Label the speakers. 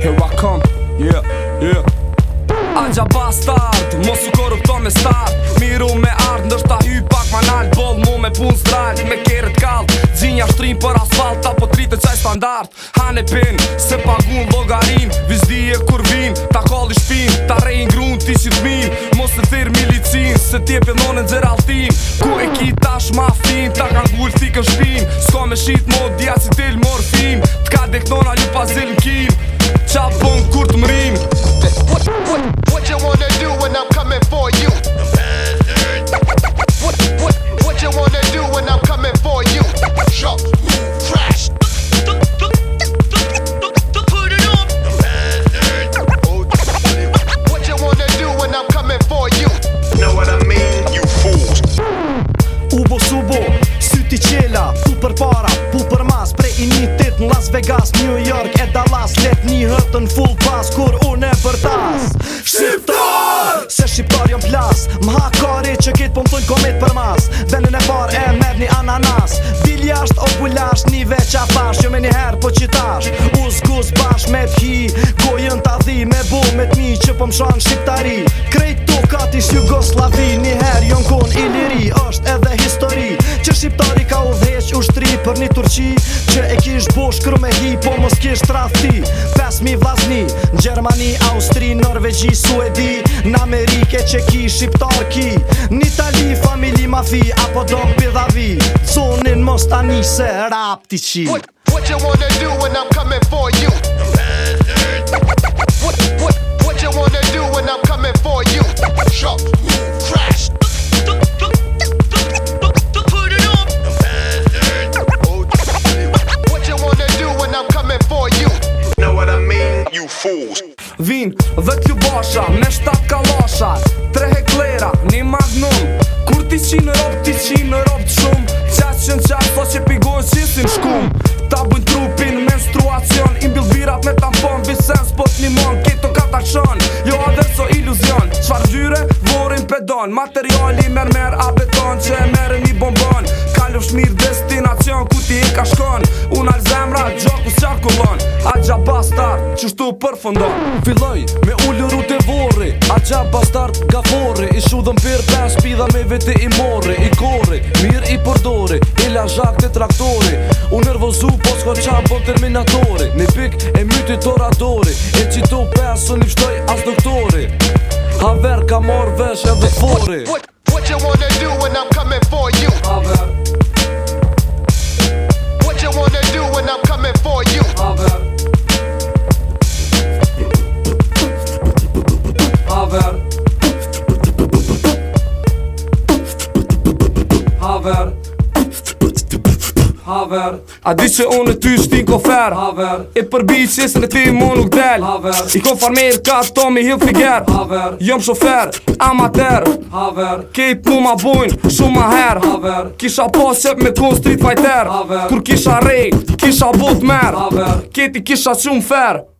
Speaker 1: Here I come Yeah, yeah Anja bastard, mos u korrupto me start Miru me ardh, ndërsta hy pak ma nalt Boll mu me pun s'drajt, me keret kalt Gjinja shtrim për asfalt, apo tritë qaj standard Hane pin, se pagun logarin Vizdi e kur vin, ta kalli shpin Ta rejn grun, ti qit min Mos të thirë milicin, se ti e pjellonin gjeraltin Ku e ki tash ma fin, ta kan gull t'i kën shpin Sko me shit mod, dja si t'il morfin T'ka dekdona
Speaker 2: a pa zil n'kin Shabon kur t'më rrim What you wanna do when I'm coming for you? I'm a What you wanna do when I'm coming for you? Shop, crash Put it on What you wanna do when I'm coming for you? Know what I mean, you fools Ubo
Speaker 3: subo, syti Super para, pu për mas Pre i një tëtë në Las Vegas, New York e Dallas në full pas Kur unë e për tas Shqiptar! Se shqiptar jom plas Më kari që kitë po më tënë komit për mas Benin e par e med një ananas Dil jasht o gullasht një veq a fash Jo me një herë po qitash Uz guz bash me t'hi Kojën t'a dhi me bu me t'mi Që po më shuan shqiptari Krejt tokat ish Jugoslavi Një herë jom kun një turqi Që e kish bosh me hi Po mos kish trafti 5.000 vlazni Në Gjermani, Austri, Norvegji, Suedi Në Amerike që ki, Shqiptar ki Në Itali, familji mafi Apo do në
Speaker 2: pidhavi Zonin mos tani se rap ti qi What, what you wanna do when I'm coming for you? What, what, what you wanna do when I'm coming for you? fush
Speaker 1: Vin dhe t'ju basha me shtat kalasha Tre heklera, një magnum Kur ti qi në rob, ti qi në rob të shumë Qas që në qas, po që pigojnë si si në shkum Ta bujnë trupin, menstruacion Imbil virat me tampon, bisen, spot limon Keto kata shon, jo adeso iluzion Qfar dyre, vorin pedon Materiali mer, a beton që e mer bastard që shtu përfëndon Filoj me ullu rute vorri A qa bastard ka forri I shudhëm për për shpida me vete i morri I korri, mirë i përdori I la zhak të traktori U nërvozu po s'ko qa po terminatori Në pik e myti të radori E qito për së një pështoj as doktori
Speaker 2: Haver ka morë vesh e dhe fori What you wanna do when I'm coming for you? Haver
Speaker 1: Haver Haver A di që unë ty shtin kofer Haver përbi për bicis në ti mu nuk del Haver I kon farmir ka Tommy Hilfiger Haver Jom shofer, amater Haver Kej pu ma bujn, shumë ma her Haver Kisha pos qep me t'kun Street Fighter Haver Kur kisha rej, kisha bot mer Haver Keti kisha shumë fer